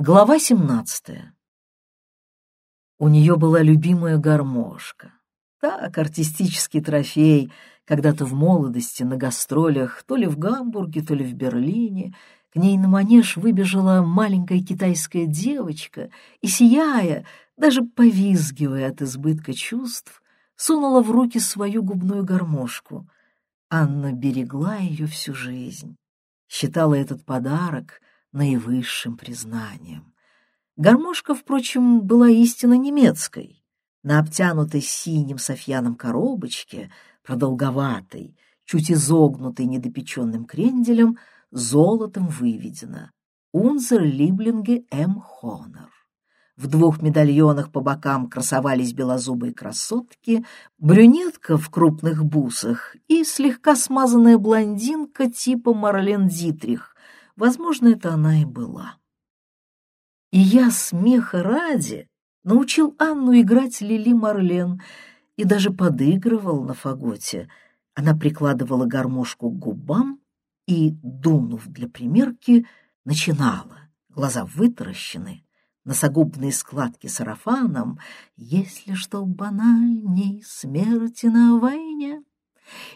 Глава 17. У нее была любимая гармошка. Так, артистический трофей, когда-то в молодости на гастролях, то ли в Гамбурге, то ли в Берлине, к ней на манеж выбежала маленькая китайская девочка и, сияя, даже повизгивая от избытка чувств, сунула в руки свою губную гармошку. Анна берегла ее всю жизнь, считала этот подарок — наивысшим признанием. Гармошка, впрочем, была истинно немецкой. На обтянутой синим софьяном коробочке, продолговатой, чуть изогнутой недопеченным кренделем, золотом выведено «Унзер Либлинге М. Хонор». В двух медальонах по бокам красовались белозубые красотки, брюнетка в крупных бусах и слегка смазанная блондинка типа Марлен Дитрих Возможно, это она и была. И я, смеха ради, научил Анну играть Лили Марлен и даже подыгрывал на фаготе. Она прикладывала гармошку к губам и, дунув для примерки, начинала, глаза вытаращены, носогубные складки сарафаном, если что банальней смерти на войне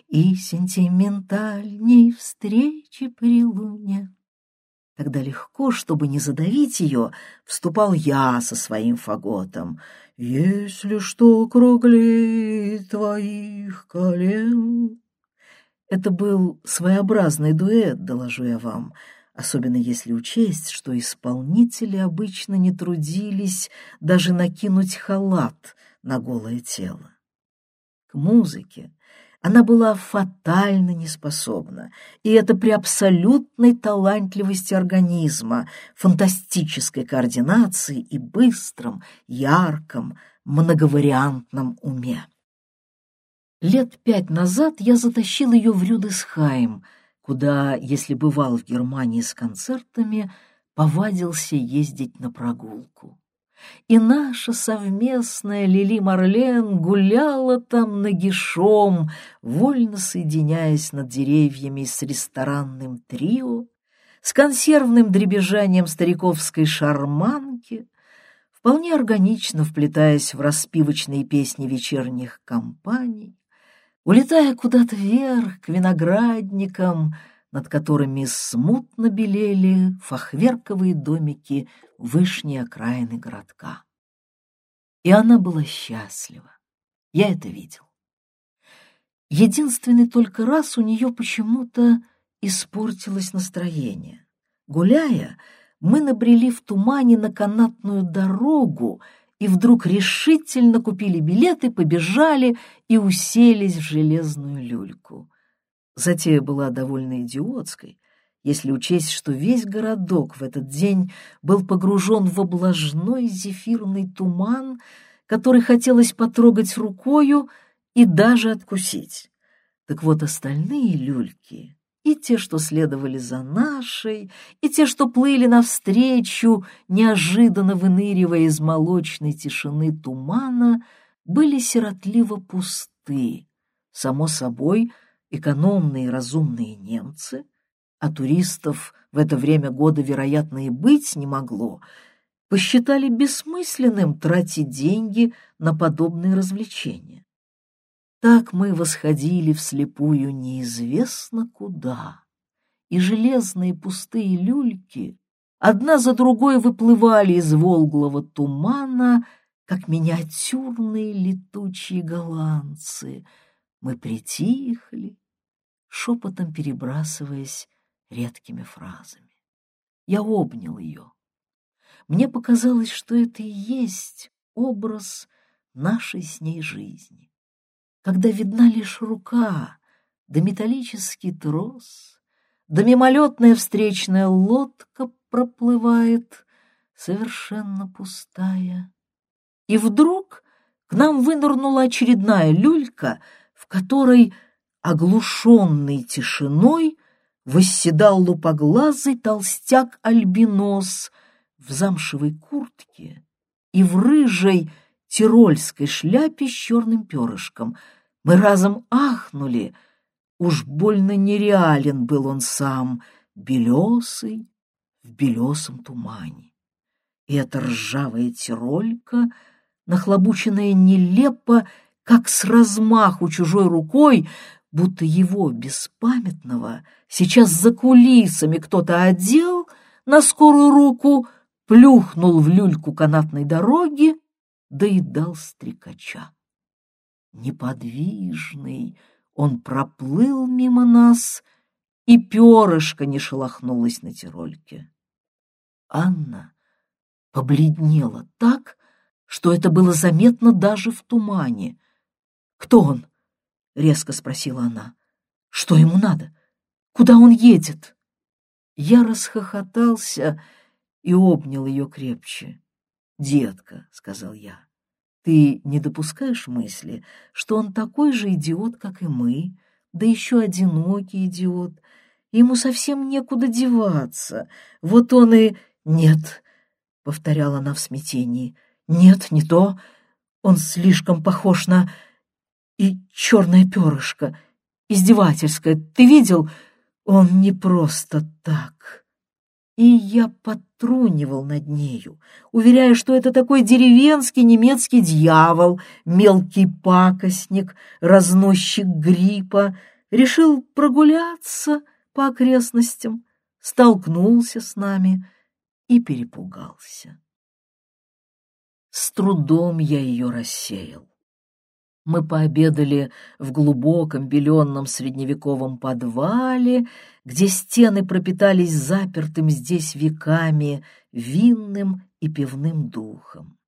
и сентиментальней встречи при луне. Тогда легко, чтобы не задавить ее, вступал я со своим фаготом. «Если что круглей твоих колен...» Это был своеобразный дуэт, доложу я вам, особенно если учесть, что исполнители обычно не трудились даже накинуть халат на голое тело. К музыке она была фатально неспособна, и это при абсолютной талантливости организма, фантастической координации и быстром, ярком, многовариантном уме. Лет пять назад я затащил ее в Рюдесхайм, куда, если бывал в Германии с концертами, повадился ездить на прогулку и наша совместная Лили Марлен гуляла там нагишом, вольно соединяясь над деревьями с ресторанным трио, с консервным дребезжанием стариковской шарманки, вполне органично вплетаясь в распивочные песни вечерних компаний, улетая куда-то вверх к виноградникам — над которыми смутно белели фахверковые домики вышней окраины городка. И она была счастлива. Я это видел. Единственный только раз у нее почему-то испортилось настроение. Гуляя, мы набрели в тумане на канатную дорогу и вдруг решительно купили билеты, побежали и уселись в железную люльку. Затея была довольно идиотской, если учесть, что весь городок в этот день был погружен в облажной зефирный туман, который хотелось потрогать рукою и даже откусить. Так вот остальные люльки, и те, что следовали за нашей, и те, что плыли навстречу, неожиданно выныривая из молочной тишины тумана, были сиротливо пусты. Само собой, экономные разумные немцы, а туристов в это время года, вероятно, и быть не могло, посчитали бессмысленным тратить деньги на подобные развлечения. Так мы восходили вслепую неизвестно куда, и железные пустые люльки одна за другой выплывали из волглого тумана, как миниатюрные летучие голландцы. Мы притихли, шепотом перебрасываясь редкими фразами. Я обнял ее. Мне показалось, что это и есть образ нашей с ней жизни. Когда видна лишь рука, да металлический трос, да мимолетная встречная лодка проплывает, совершенно пустая. И вдруг к нам вынырнула очередная люлька, в которой оглушенный тишиной, восседал лупоглазый толстяк-альбинос в замшевой куртке и в рыжей тирольской шляпе с черным перышком. Мы разом ахнули. Уж больно нереален был он сам, белесый, в белесом тумане. И эта ржавая тиролька, нахлобученная нелепо, как с размаху чужой рукой, будто его, беспамятного, сейчас за кулисами кто-то одел на скорую руку, плюхнул в люльку канатной дороги, да и дал стрекача. Неподвижный он проплыл мимо нас, и перышко не шелохнулось на тирольке. Анна побледнела так, что это было заметно даже в тумане. «Кто он?» — резко спросила она. «Что ему надо? Куда он едет?» Я расхохотался и обнял ее крепче. «Детка», — сказал я, — «ты не допускаешь мысли, что он такой же идиот, как и мы, да еще одинокий идиот, ему совсем некуда деваться, вот он и...» «Нет», — повторяла она в смятении, — «нет, не то, он слишком похож на...» «И черное перышко, издевательское, ты видел? Он не просто так» и я подтрунивал над нею, уверяя, что это такой деревенский немецкий дьявол, мелкий пакостник, разносчик гриппа, решил прогуляться по окрестностям, столкнулся с нами и перепугался. С трудом я ее рассеял. Мы пообедали в глубоком беленном средневековом подвале, где стены пропитались запертым здесь веками винным и пивным духом.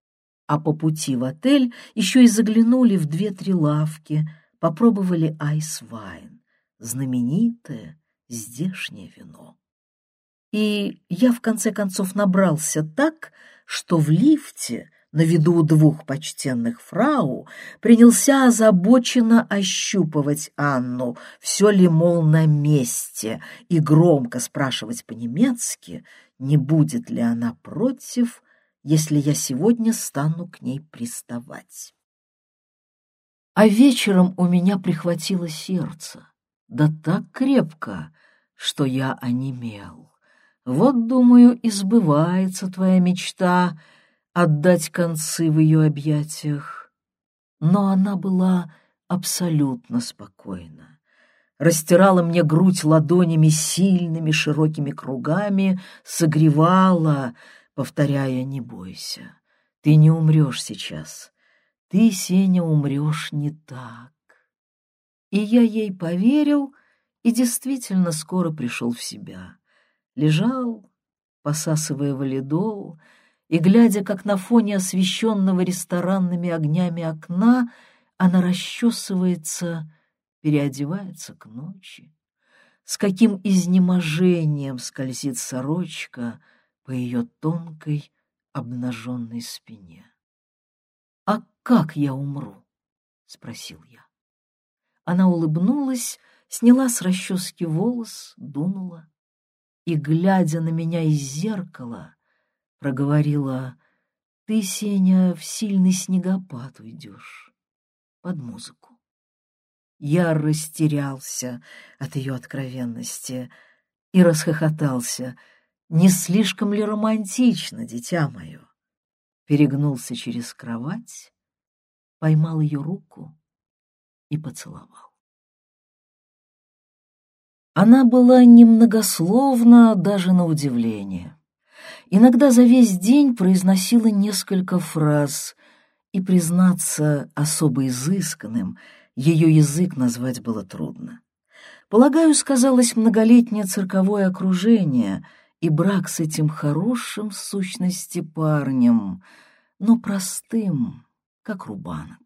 А по пути в отель еще и заглянули в две-три лавки, попробовали айсвайн, знаменитое здешнее вино. И я в конце концов набрался так, что в лифте на виду двух почтенных фрау, принялся озабоченно ощупывать Анну, все ли, мол, на месте, и громко спрашивать по-немецки, не будет ли она против, если я сегодня стану к ней приставать. А вечером у меня прихватило сердце, да так крепко, что я онемел. Вот, думаю, и сбывается твоя мечта — отдать концы в ее объятиях. Но она была абсолютно спокойна. Растирала мне грудь ладонями сильными широкими кругами, согревала, повторяя «не бойся, ты не умрешь сейчас, ты, Сеня, умрешь не так». И я ей поверил и действительно скоро пришел в себя. Лежал, посасывая валидол, и, глядя, как на фоне освещенного ресторанными огнями окна, она расчесывается, переодевается к ночи. С каким изнеможением скользит сорочка по ее тонкой обнаженной спине. «А как я умру?» — спросил я. Она улыбнулась, сняла с расчески волос, дунула и, глядя на меня из зеркала, проговорила, «Ты, Сеня, в сильный снегопад уйдешь под музыку». Я растерялся от ее откровенности и расхохотался. «Не слишком ли романтично, дитя мое?» Перегнулся через кровать, поймал ее руку и поцеловал. Она была немногословна даже на удивление иногда за весь день произносила несколько фраз, и, признаться, особо изысканным ее язык назвать было трудно. Полагаю, сказалось многолетнее цирковое окружение и брак с этим хорошим в сущности парнем, но простым, как рубанок.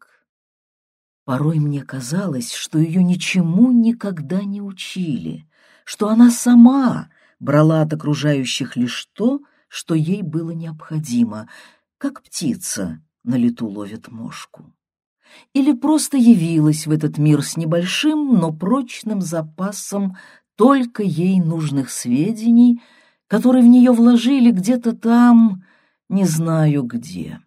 Порой мне казалось, что ее ничему никогда не учили, что она сама брала от окружающих лишь то, что ей было необходимо, как птица на лету ловит мошку. Или просто явилась в этот мир с небольшим, но прочным запасом только ей нужных сведений, которые в нее вложили где-то там, не знаю где.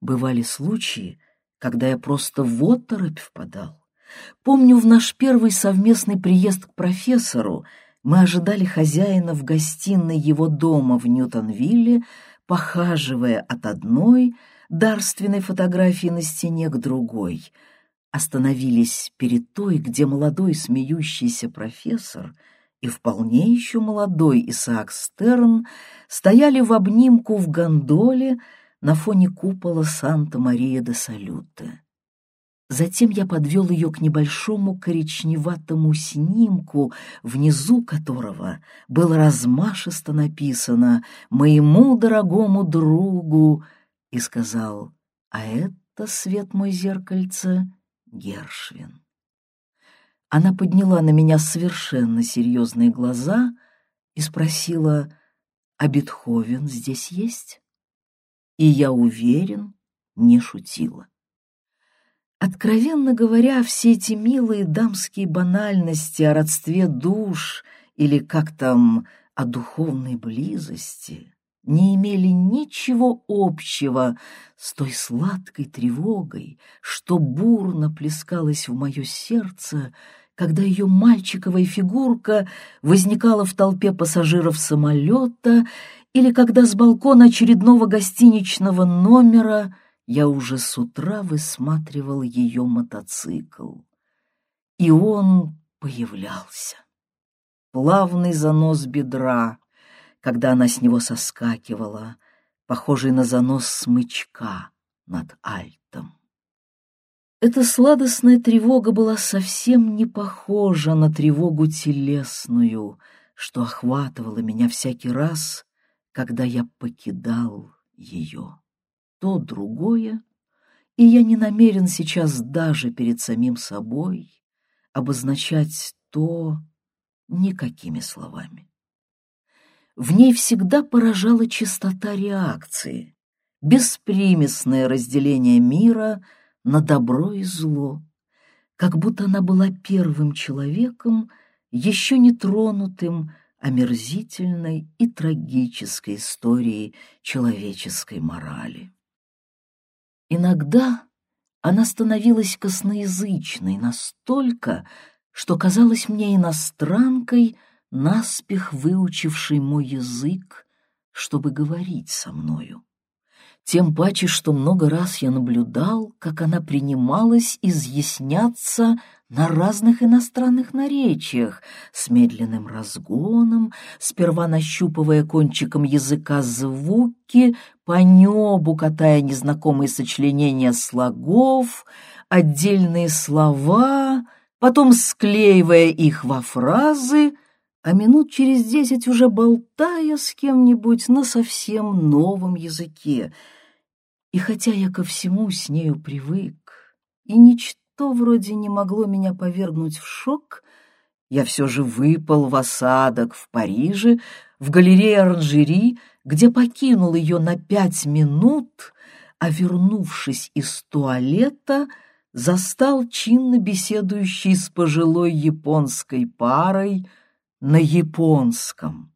Бывали случаи, когда я просто в оторопь впадал. Помню, в наш первый совместный приезд к профессору мы ожидали хозяина в гостиной его дома в Ньютонвилле, похаживая от одной дарственной фотографии на стене к другой, остановились перед той, где молодой смеющийся профессор и вполне еще молодой Исаак Стерн стояли в обнимку в гондоле на фоне купола Санта-Мария-де-Салюте. Затем я подвел ее к небольшому коричневатому снимку, внизу которого было размашисто написано «Моему дорогому другу» и сказал «А это, свет мой зеркальце, Гершвин». Она подняла на меня совершенно серьезные глаза и спросила «А Бетховен здесь есть?» И я уверен, не шутила. Откровенно говоря, все эти милые дамские банальности о родстве душ или как там о духовной близости не имели ничего общего с той сладкой тревогой, что бурно плескалась в мое сердце, когда ее мальчиковая фигурка возникала в толпе пассажиров самолета или когда с балкона очередного гостиничного номера я уже с утра высматривал ее мотоцикл. И он появлялся. Плавный занос бедра, когда она с него соскакивала, похожий на занос смычка над альтом. Эта сладостная тревога была совсем не похожа на тревогу телесную, что охватывала меня всякий раз, когда я покидал ее то другое, и я не намерен сейчас даже перед самим собой обозначать то никакими словами. В ней всегда поражала чистота реакции, беспримесное разделение мира на добро и зло, как будто она была первым человеком, еще не тронутым омерзительной и трагической историей человеческой морали. Иногда она становилась косноязычной настолько, что казалась мне иностранкой, наспех выучившей мой язык, чтобы говорить со мною. Тем паче, что много раз я наблюдал, как она принималась изъясняться на разных иностранных наречиях, с медленным разгоном, сперва нащупывая кончиком языка звуки, по небу катая незнакомые сочленения слогов, отдельные слова, потом склеивая их во фразы, а минут через десять уже болтая с кем-нибудь на совсем новом языке. И хотя я ко всему с нею привык, и ничто что вроде не могло меня повергнуть в шок, я все же выпал в осадок в Париже, в галерее Оранжери, где покинул ее на пять минут, а, вернувшись из туалета, застал чинно беседующий с пожилой японской парой на японском.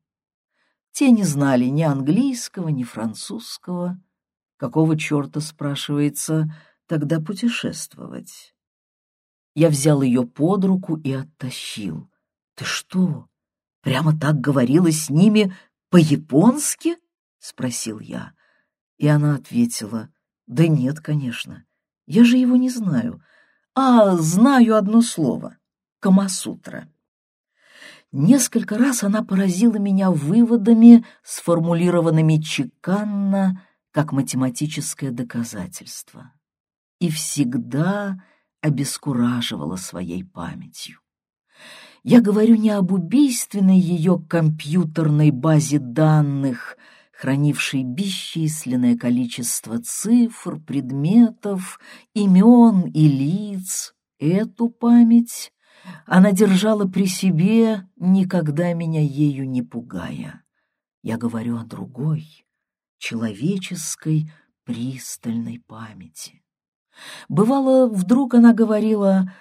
Те не знали ни английского, ни французского. Какого черта, спрашивается, тогда путешествовать? Я взял ее под руку и оттащил. «Ты что, прямо так говорила с ними по-японски?» — спросил я. И она ответила, «Да нет, конечно, я же его не знаю. А, знаю одно слово — Камасутра». Несколько раз она поразила меня выводами, сформулированными чеканно, как математическое доказательство. И всегда обескураживала своей памятью. Я говорю не об убийственной ее компьютерной базе данных, хранившей бесчисленное количество цифр, предметов, имен и лиц. Эту память она держала при себе, никогда меня ею не пугая. Я говорю о другой, человеческой пристальной памяти. Бывало, вдруг она говорила,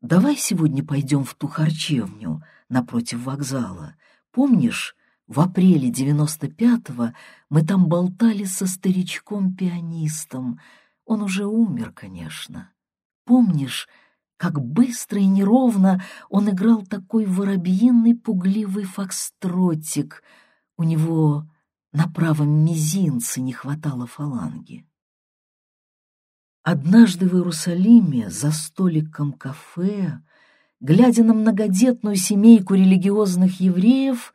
«Давай сегодня пойдем в ту харчевню напротив вокзала. Помнишь, в апреле девяносто пятого мы там болтали со старичком-пианистом. Он уже умер, конечно. Помнишь, как быстро и неровно он играл такой воробьиный пугливый фокстротик. У него на правом мизинце не хватало фаланги. Однажды в Иерусалиме за столиком кафе, глядя на многодетную семейку религиозных евреев,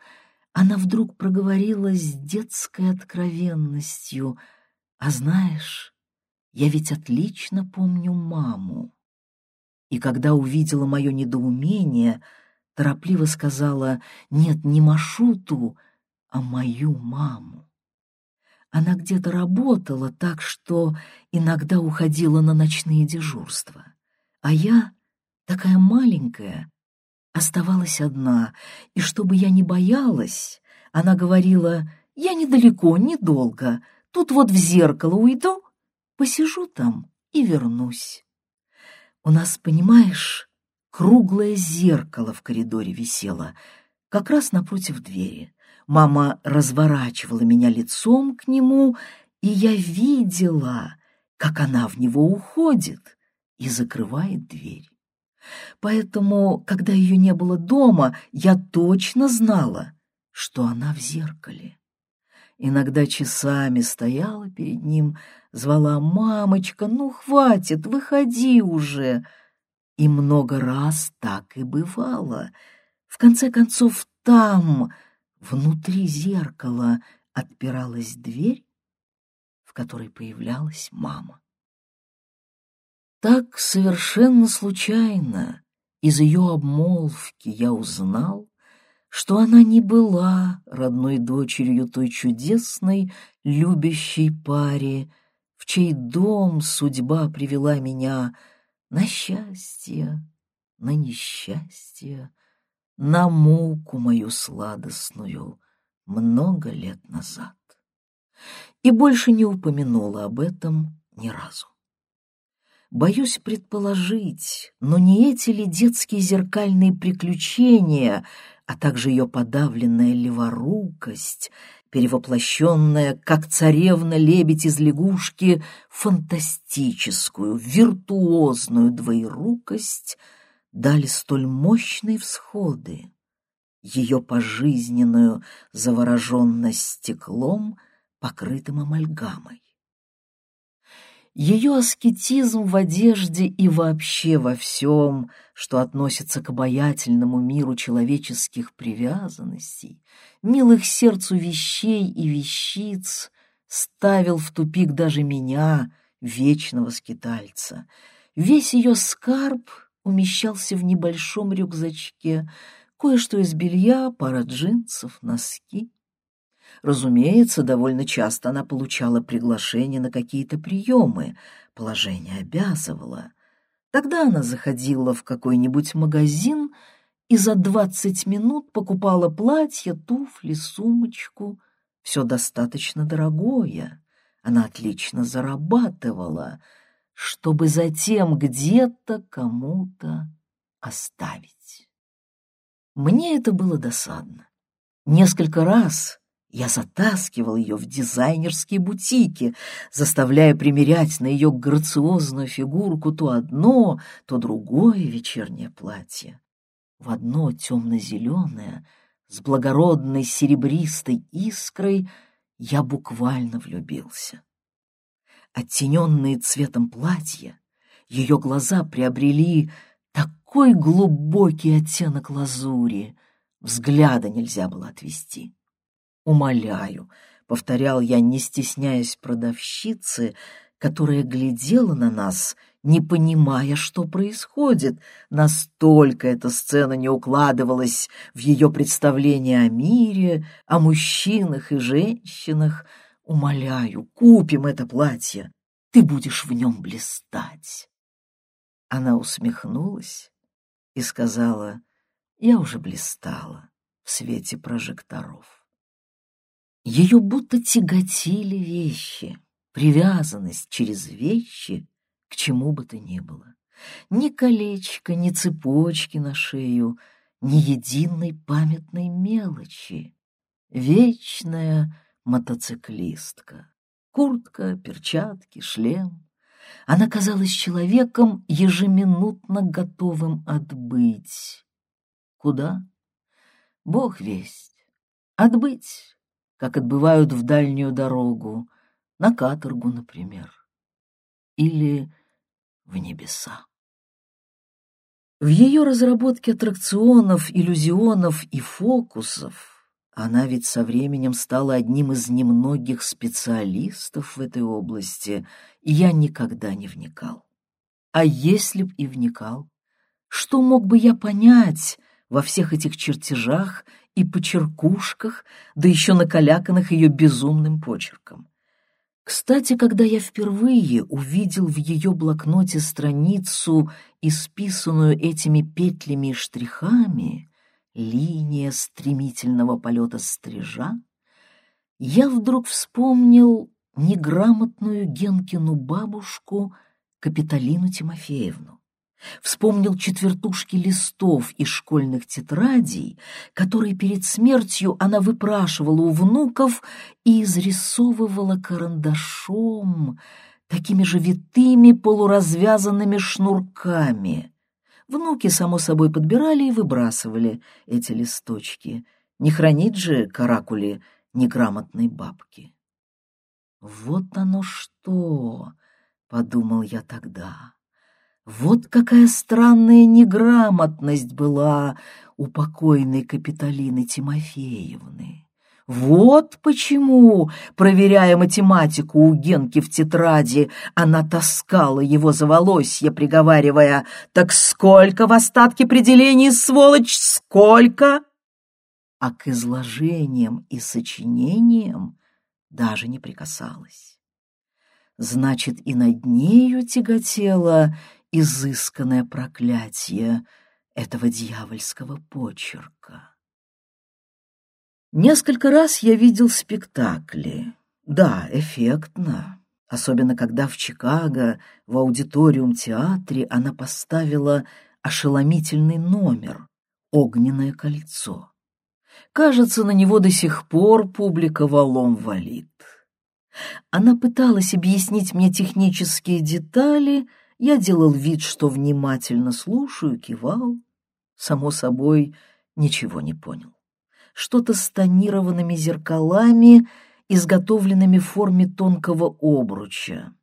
она вдруг проговорила с детской откровенностью, «А знаешь, я ведь отлично помню маму». И когда увидела мое недоумение, торопливо сказала, «Нет, не Машуту, а мою маму». Она где-то работала так, что иногда уходила на ночные дежурства. А я, такая маленькая, оставалась одна, и чтобы я не боялась, она говорила, «Я недалеко, недолго, тут вот в зеркало уйду, посижу там и вернусь». У нас, понимаешь, круглое зеркало в коридоре висело, как раз напротив двери. Мама разворачивала меня лицом к нему, и я видела, как она в него уходит и закрывает дверь. Поэтому, когда ее не было дома, я точно знала, что она в зеркале. Иногда часами стояла перед ним, звала «Мамочка, ну хватит, выходи уже!» И много раз так и бывало. В конце концов, там, Внутри зеркала отпиралась дверь, в которой появлялась мама. Так совершенно случайно из ее обмолвки я узнал, что она не была родной дочерью той чудесной, любящей паре, в чей дом судьба привела меня на счастье, на несчастье, на муку мою сладостную много лет назад. И больше не упомянула об этом ни разу. Боюсь предположить, но не эти ли детские зеркальные приключения, а также ее подавленная леворукость, перевоплощенная, как царевна-лебедь из лягушки, фантастическую, виртуозную двоерукость — дали столь мощные всходы, ее пожизненную завороженность стеклом, покрытым амальгамой. Ее аскетизм в одежде и вообще во всем, что относится к обаятельному миру человеческих привязанностей, милых сердцу вещей и вещиц, ставил в тупик даже меня, вечного скитальца. Весь ее скарб умещался в небольшом рюкзачке, кое-что из белья, пара джинсов, носки. Разумеется, довольно часто она получала приглашение на какие-то приемы, положение обязывало. Тогда она заходила в какой-нибудь магазин и за двадцать минут покупала платье, туфли, сумочку. Все достаточно дорогое. Она отлично зарабатывала — чтобы затем где-то кому-то оставить. Мне это было досадно. Несколько раз я затаскивал ее в дизайнерские бутики, заставляя примерять на ее грациозную фигурку то одно, то другое вечернее платье. В одно темно-зеленое, с благородной серебристой искрой, я буквально влюбился оттененные цветом платья, ее глаза приобрели такой глубокий оттенок лазури, взгляда нельзя было отвести. «Умоляю», — повторял я, не стесняясь продавщицы, которая глядела на нас, не понимая, что происходит. Настолько эта сцена не укладывалась в ее представление о мире, о мужчинах и женщинах, Умоляю, купим это платье. Ты будешь в нем блистать. Она усмехнулась и сказала, я уже блистала в свете прожекторов. Ее будто тяготили вещи, привязанность через вещи к чему бы то ни было. Ни колечка, ни цепочки на шею, ни единой памятной мелочи. Вечная мотоциклистка. Куртка, перчатки, шлем. Она казалась человеком, ежеминутно готовым отбыть. Куда? Бог весть. Отбыть как отбывают в дальнюю дорогу, на каторгу, например, или в небеса. В ее разработке аттракционов, иллюзионов и фокусов она ведь со временем стала одним из немногих специалистов в этой области, и я никогда не вникал. А если б и вникал, что мог бы я понять во всех этих чертежах и почеркушках, да еще накаляканных ее безумным почерком? Кстати, когда я впервые увидел в ее блокноте страницу, исписанную этими петлями и штрихами, линия стремительного полета стрижа, я вдруг вспомнил неграмотную Генкину бабушку Капитолину Тимофеевну. Вспомнил четвертушки листов из школьных тетрадей, которые перед смертью она выпрашивала у внуков и изрисовывала карандашом такими же витыми полуразвязанными шнурками. Внуки, само собой, подбирали и выбрасывали эти листочки. Не хранить же каракули неграмотной бабки. «Вот оно что!» — подумал я тогда. Вот какая странная неграмотность была у покойной Капитолины Тимофеевны. Вот почему, проверяя математику у Генки в тетради, она таскала его за волосье, приговаривая «Так сколько в остатке при делении, сволочь, сколько?» А к изложениям и сочинениям даже не прикасалась. Значит, и над нею тяготела изысканное проклятие этого дьявольского почерка. Несколько раз я видел спектакли. Да, эффектно. Особенно когда в Чикаго в аудиториум-театре она поставила ошеломительный номер «Огненное кольцо». Кажется, на него до сих пор публика валом валит. Она пыталась объяснить мне технические детали — я делал вид, что внимательно слушаю, кивал. Само собой, ничего не понял. Что-то с тонированными зеркалами, изготовленными в форме тонкого обруча.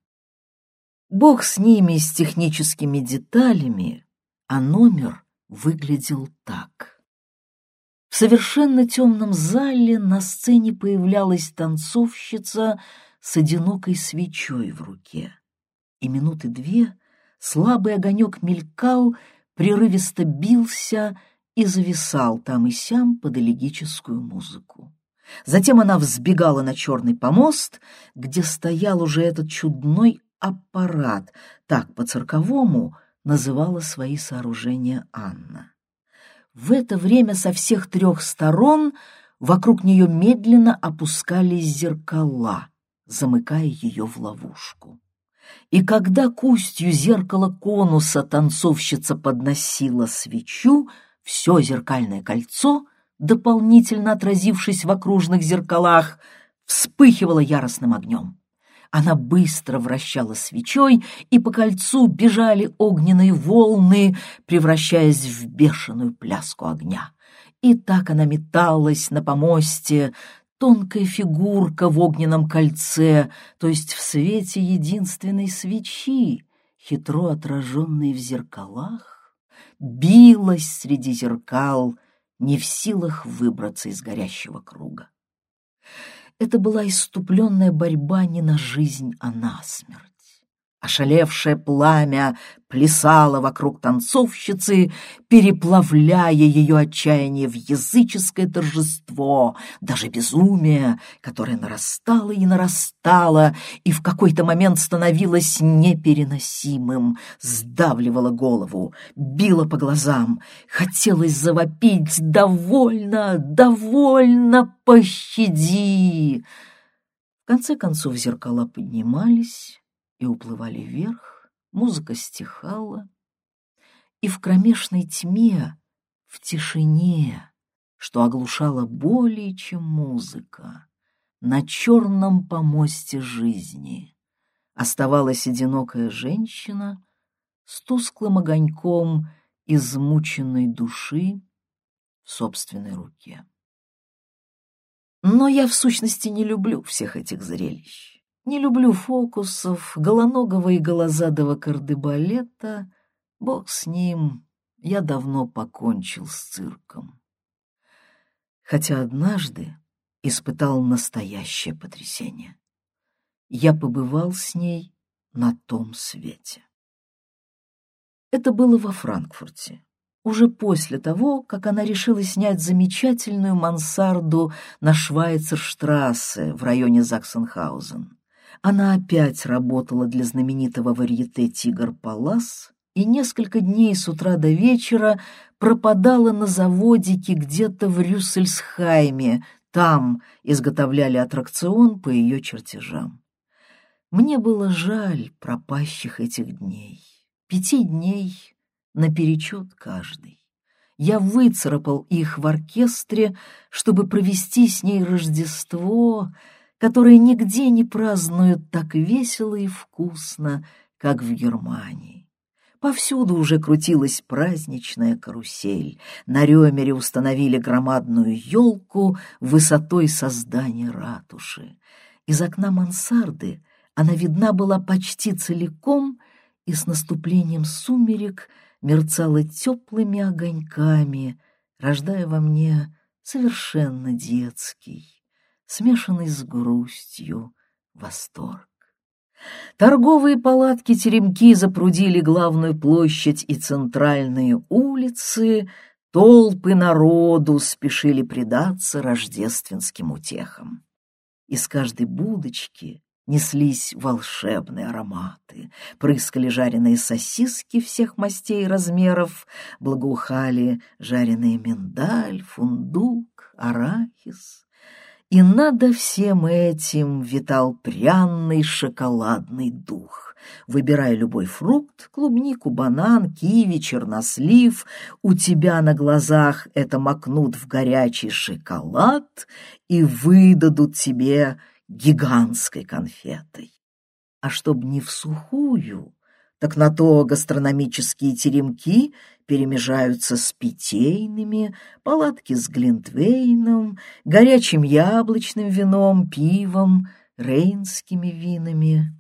Бог с ними, с техническими деталями, а номер выглядел так. В совершенно темном зале на сцене появлялась танцовщица с одинокой свечой в руке. И минуты две слабый огонек мелькал, прерывисто бился и зависал там и сям под элегическую музыку. Затем она взбегала на черный помост, где стоял уже этот чудной аппарат, так по-цирковому называла свои сооружения Анна. В это время со всех трех сторон вокруг нее медленно опускались зеркала, замыкая ее в ловушку. И когда кустью зеркала конуса танцовщица подносила свечу, все зеркальное кольцо, дополнительно отразившись в окружных зеркалах, вспыхивало яростным огнем. Она быстро вращала свечой, и по кольцу бежали огненные волны, превращаясь в бешеную пляску огня. И так она металась на помосте, тонкая фигурка в огненном кольце, то есть в свете единственной свечи, хитро отраженной в зеркалах, билась среди зеркал, не в силах выбраться из горящего круга. Это была иступленная борьба не на жизнь, а на смерть. Ошалевшее пламя плясало вокруг танцовщицы, переплавляя ее отчаяние в языческое торжество, даже безумие, которое нарастало и нарастало, и в какой-то момент становилось непереносимым, сдавливало голову, било по глазам, хотелось завопить «Довольно! Довольно! Пощади!» В конце концов зеркала поднимались, и уплывали вверх, музыка стихала, и в кромешной тьме, в тишине, что оглушало более, чем музыка, на черном помосте жизни оставалась одинокая женщина с тусклым огоньком измученной души в собственной руке. Но я в сущности не люблю всех этих зрелищ. Не люблю фокусов, голоногого и голозадого кардебалета. Бог с ним, я давно покончил с цирком. Хотя однажды испытал настоящее потрясение. Я побывал с ней на том свете. Это было во Франкфурте, уже после того, как она решила снять замечательную мансарду на Швайцерштрассе в районе Заксенхаузен. Она опять работала для знаменитого варьете «Тигр Палас» и несколько дней с утра до вечера пропадала на заводике где-то в Рюссельсхайме, там изготовляли аттракцион по ее чертежам. Мне было жаль пропащих этих дней. Пяти дней наперечет каждый. Я выцарапал их в оркестре, чтобы провести с ней Рождество, которое нигде не празднуют так весело и вкусно, как в Германии. Повсюду уже крутилась праздничная карусель. На Рёмере установили громадную елку высотой создания ратуши. Из окна мансарды она видна была почти целиком и с наступлением сумерек мерцала теплыми огоньками, рождая во мне совершенно детский, смешанный с грустью, восторг. Торговые палатки-теремки запрудили главную площадь и центральные улицы, толпы народу спешили предаться рождественским утехам. Из каждой будочки неслись волшебные ароматы, прыскали жареные сосиски всех мастей и размеров, благоухали жареный миндаль, фундук, арахис. И над всем этим витал пряный шоколадный дух. Выбирай любой фрукт, клубнику, банан, киви, чернослив, у тебя на глазах это макнут в горячий шоколад и выдадут тебе гигантской конфетой. А чтоб не в сухую, так на то гастрономические теремки перемежаются с питейными, палатки с глинтвейном, горячим яблочным вином, пивом, рейнскими винами.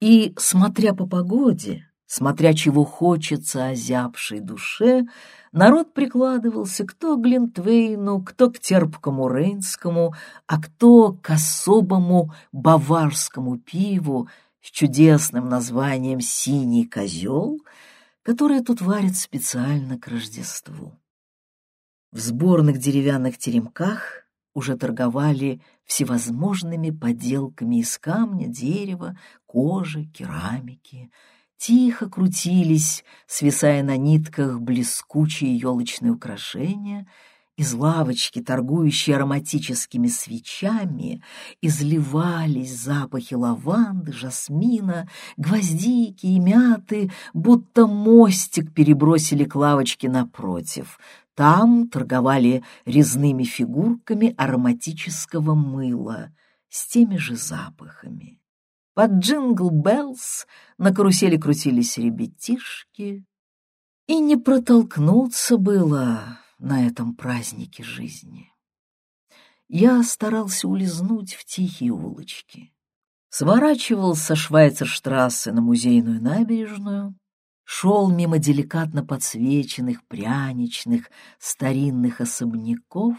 И, смотря по погоде, смотря чего хочется озябшей душе, народ прикладывался кто к Глинтвейну, кто к терпкому рейнскому, а кто к особому баварскому пиву с чудесным названием «Синий козел», которое тут варят специально к Рождеству. В сборных деревянных теремках уже торговали всевозможными поделками из камня, дерева, кожи, керамики — тихо крутились, свисая на нитках блескучие елочные украшения, из лавочки, торгующие ароматическими свечами, изливались запахи лаванды, жасмина, гвоздики и мяты, будто мостик перебросили к лавочке напротив. Там торговали резными фигурками ароматического мыла с теми же запахами. Под Jingle Bells на карусели крутились ребятишки, и не протолкнуться было на этом празднике жизни. Я старался улизнуть в тихие улочки. Сворачивал со Швайцерштрассе на музейную набережную, шел мимо деликатно подсвеченных, пряничных, старинных особняков,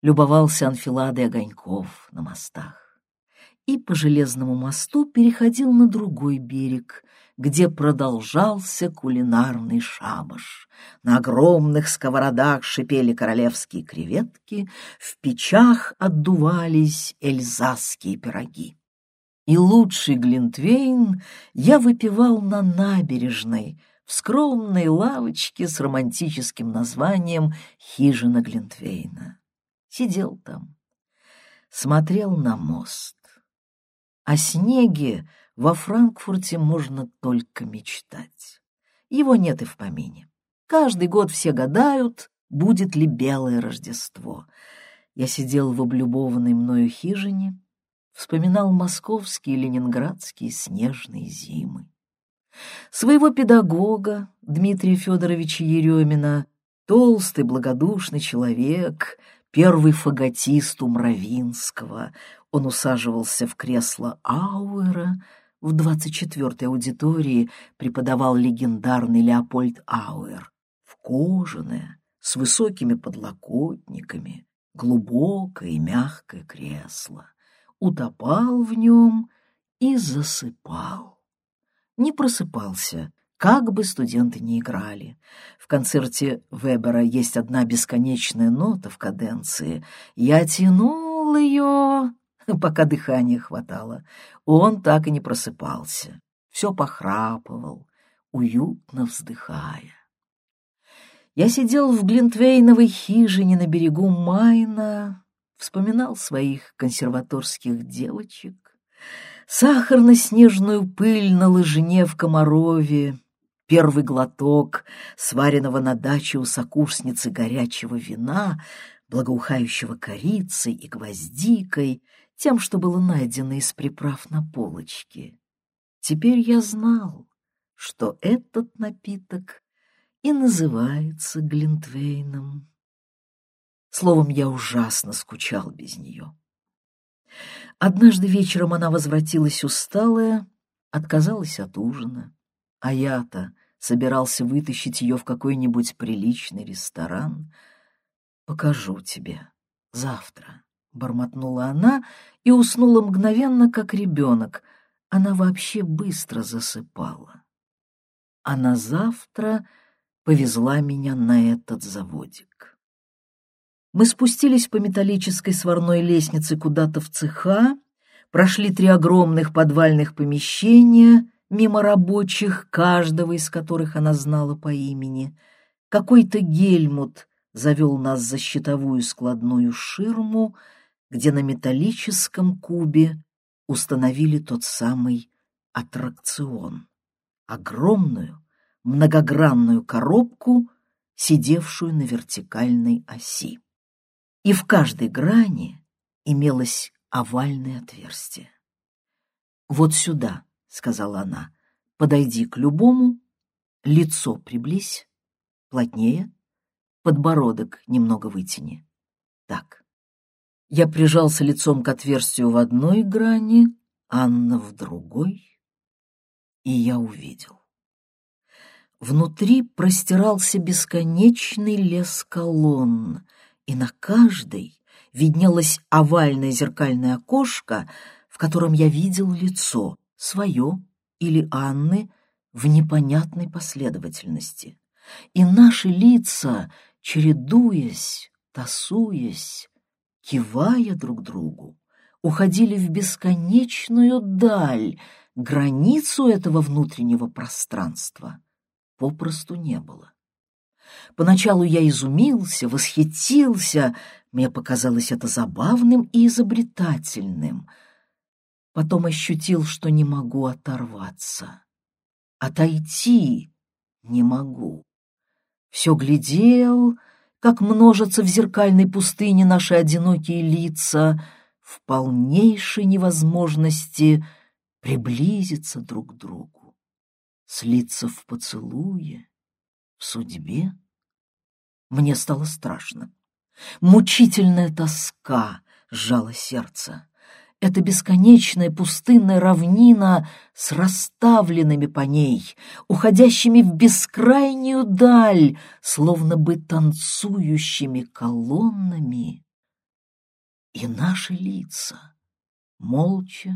любовался анфиладой огоньков на мостах и по железному мосту переходил на другой берег, где продолжался кулинарный шабаш. На огромных сковородах шипели королевские креветки, в печах отдувались эльзасские пироги. И лучший глинтвейн я выпивал на набережной, в скромной лавочке с романтическим названием «Хижина Глинтвейна». Сидел там, смотрел на мост о снеге во Франкфурте можно только мечтать. Его нет и в помине. Каждый год все гадают, будет ли белое Рождество. Я сидел в облюбованной мною хижине, вспоминал московские ленинградские снежные зимы. Своего педагога Дмитрия Федоровича Еремина, толстый, благодушный человек, первый фаготист у Мравинского. Он усаживался в кресло Ауэра, в 24-й аудитории преподавал легендарный Леопольд Ауэр, в кожаное, с высокими подлокотниками, глубокое и мягкое кресло, утопал в нем и засыпал. Не просыпался, как бы студенты ни играли. В концерте Вебера есть одна бесконечная нота в каденции. Я тянул ее, пока дыхания хватало. Он так и не просыпался. Все похрапывал, уютно вздыхая. Я сидел в Глинтвейновой хижине на берегу Майна, вспоминал своих консерваторских девочек, сахарно-снежную пыль на лыжне в Комарове, Первый глоток сваренного на даче у сокурсницы горячего вина, благоухающего корицей и гвоздикой, тем, что было найдено из приправ на полочке. Теперь я знал, что этот напиток и называется Глинтвейном. Словом, я ужасно скучал без нее. Однажды вечером она возвратилась усталая, отказалась от ужина, а я-то собирался вытащить ее в какой-нибудь приличный ресторан. «Покажу тебе завтра», — бормотнула она и уснула мгновенно, как ребенок. Она вообще быстро засыпала. А на завтра повезла меня на этот заводик. Мы спустились по металлической сварной лестнице куда-то в цеха, прошли три огромных подвальных помещения — мимо рабочих, каждого из которых она знала по имени. Какой-то Гельмут завел нас за щитовую складную ширму, где на металлическом кубе установили тот самый аттракцион. Огромную, многогранную коробку, сидевшую на вертикальной оси. И в каждой грани имелось овальное отверстие. Вот сюда — сказала она. «Подойди к любому, лицо приблизь, плотнее, подбородок немного вытяни. Так». Я прижался лицом к отверстию в одной грани, Анна в другой, и я увидел. Внутри простирался бесконечный лес колонн, и на каждой виднелось овальное зеркальное окошко, в котором я видел лицо, свое или Анны в непонятной последовательности. И наши лица, чередуясь, тасуясь, кивая друг другу, уходили в бесконечную даль, границу этого внутреннего пространства попросту не было. Поначалу я изумился, восхитился, мне показалось это забавным и изобретательным — Потом ощутил, что не могу оторваться. Отойти не могу. Все глядел, как множатся в зеркальной пустыне наши одинокие лица, в полнейшей невозможности приблизиться друг к другу, слиться в поцелуе, в судьбе. Мне стало страшно. Мучительная тоска сжала сердце эта бесконечная пустынная равнина с расставленными по ней, уходящими в бескрайнюю даль, словно бы танцующими колоннами, и наши лица, молча,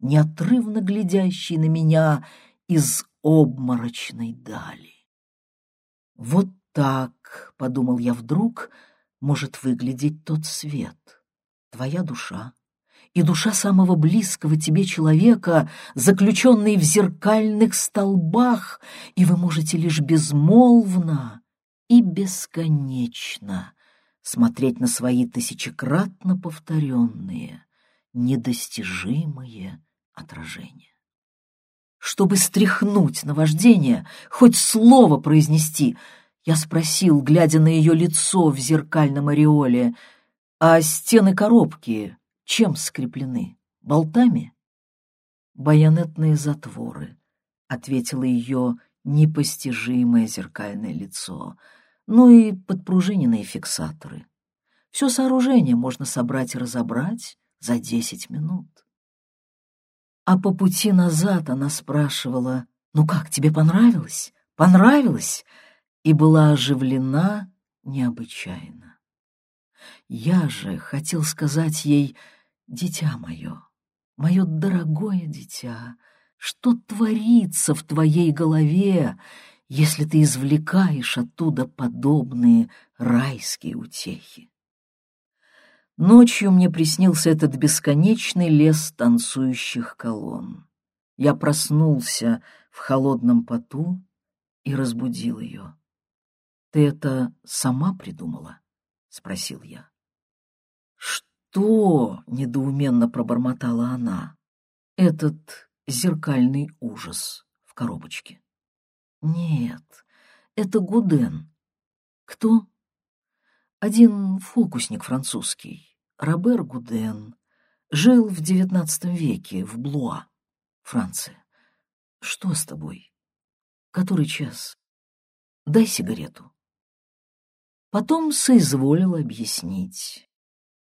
неотрывно глядящие на меня из обморочной дали. Вот так, — подумал я вдруг, — может выглядеть тот свет, твоя душа, и душа самого близкого тебе человека, заключенные в зеркальных столбах, и вы можете лишь безмолвно и бесконечно смотреть на свои тысячекратно повторенные, недостижимые отражения. Чтобы стряхнуть наваждение, хоть слово произнести, я спросил, глядя на ее лицо в зеркальном ореоле, а стены коробки чем скреплены? Болтами? Баянетные затворы, — ответило ее непостижимое зеркальное лицо, ну и подпружиненные фиксаторы. Все сооружение можно собрать и разобрать за десять минут. А по пути назад она спрашивала, «Ну как, тебе понравилось? Понравилось?» и была оживлена необычайно. Я же хотел сказать ей, «Дитя мое, мое дорогое дитя, что творится в твоей голове, если ты извлекаешь оттуда подобные райские утехи?» Ночью мне приснился этот бесконечный лес танцующих колонн. Я проснулся в холодном поту и разбудил ее. «Ты это сама придумала?» — спросил я. «Что?» — недоуменно пробормотала она. «Этот зеркальный ужас в коробочке». «Нет, это Гуден». «Кто?» «Один фокусник французский, Робер Гуден. Жил в девятнадцатом веке в Блуа, Франция. Что с тобой? Который час? Дай сигарету». Потом соизволил объяснить.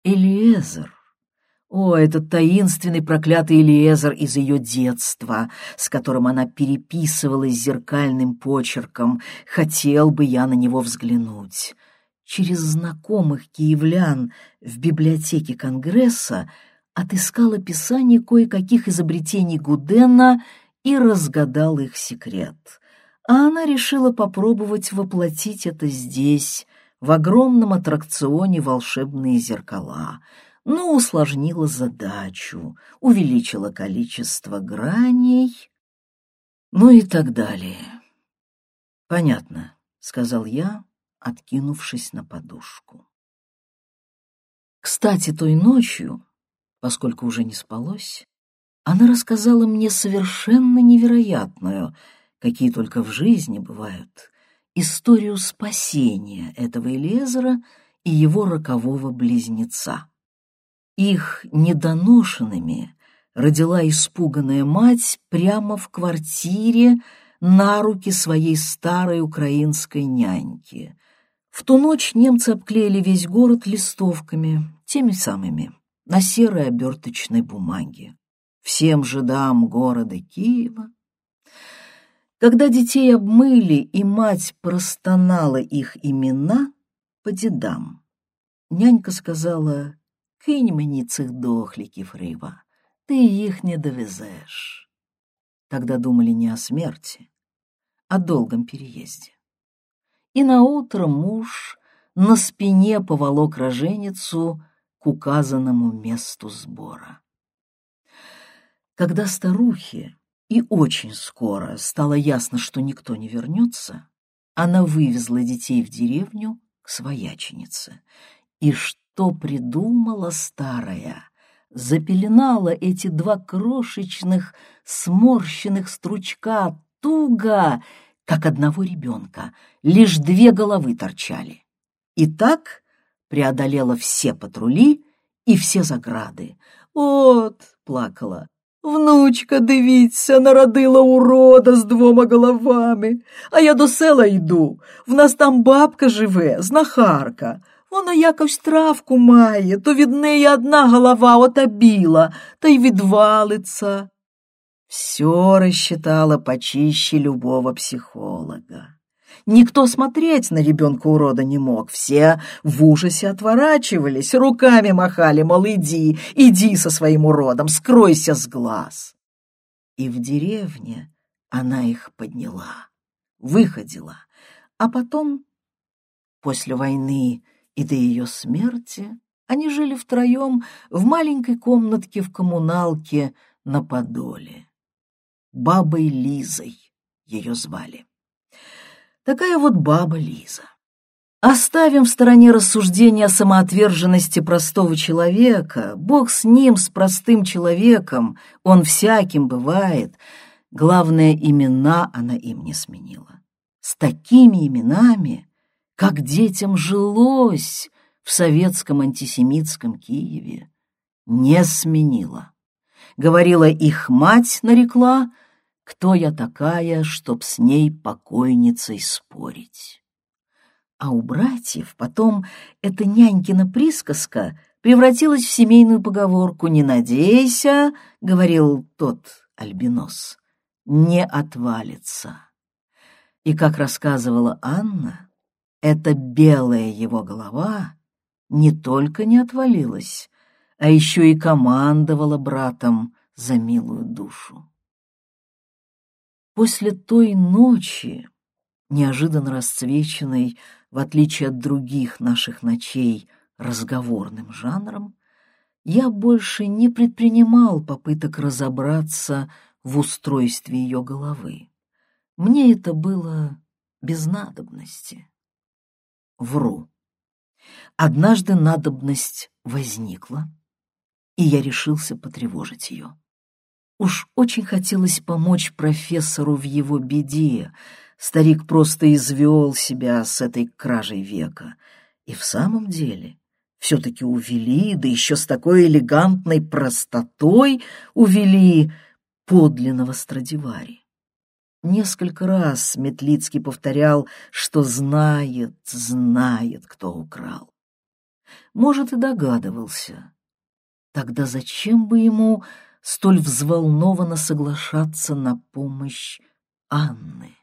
Элиезер. О, этот таинственный проклятый Элиезер из ее детства, с которым она переписывалась зеркальным почерком. Хотел бы я на него взглянуть. Через знакомых киевлян в библиотеке Конгресса отыскал описание кое-каких изобретений Гудена и разгадал их секрет. А она решила попробовать воплотить это здесь, в огромном аттракционе волшебные зеркала, но усложнила задачу, увеличила количество граней, ну и так далее. «Понятно», — сказал я, откинувшись на подушку. Кстати, той ночью, поскольку уже не спалось, она рассказала мне совершенно невероятную, какие только в жизни бывают, историю спасения этого Элезера и его рокового близнеца. Их недоношенными родила испуганная мать прямо в квартире на руки своей старой украинской няньки. В ту ночь немцы обклеили весь город листовками, теми самыми, на серой оберточной бумаге. Всем жидам города Киева когда детей обмыли, и мать простонала их имена по дедам, нянька сказала, «Кинь мені цих дохликів, рыба, ты их не довезешь». Тогда думали не о смерти, а о долгом переезде. И наутро муж на спине поволок роженицу к указанному месту сбора. Когда старухи и очень скоро стало ясно, что никто не вернется, она вывезла детей в деревню к свояченице. И что придумала старая? Запеленала эти два крошечных сморщенных стручка туго, как одного ребенка, лишь две головы торчали. И так преодолела все патрули и все заграды. «Вот», — плакала, Внучка, дивіться, народила урода з двома головами, а я до села йду. В нас там бабка живе, знахарка. Вона якось травку має, то від неї одна голова ота біла, та й відвалиться. Все рассчитала почище любого психолога. Никто смотреть на ребенка урода не мог. Все в ужасе отворачивались, руками махали, мол, иди, иди со своим уродом, скройся с глаз. И в деревне она их подняла, выходила, а потом, после войны и до ее смерти, они жили втроем в маленькой комнатке в коммуналке на Подоле. Бабой Лизой ее звали. Такая вот баба Лиза. Оставим в стороне рассуждения о самоотверженности простого человека. Бог с ним, с простым человеком, он всяким бывает. Главное, имена она им не сменила. С такими именами, как детям жилось в советском антисемитском Киеве, не сменила. Говорила, их мать нарекла — кто я такая, чтоб с ней покойницей спорить? А у братьев потом эта нянькина присказка превратилась в семейную поговорку «Не надейся», — говорил тот альбинос, — «не отвалится». И, как рассказывала Анна, эта белая его голова не только не отвалилась, а еще и командовала братом за милую душу. После той ночи, неожиданно расцвеченной, в отличие от других наших ночей, разговорным жанром, я больше не предпринимал попыток разобраться в устройстве ее головы. Мне это было без надобности. Вру. Однажды надобность возникла, и я решился потревожить ее. Уж очень хотелось помочь профессору в его беде. Старик просто извел себя с этой кражей века. И в самом деле все-таки увели, да еще с такой элегантной простотой увели подлинного Страдивари. Несколько раз Метлицкий повторял, что знает, знает, кто украл. Может, и догадывался. Тогда зачем бы ему столь взволнованно соглашаться на помощь Анны?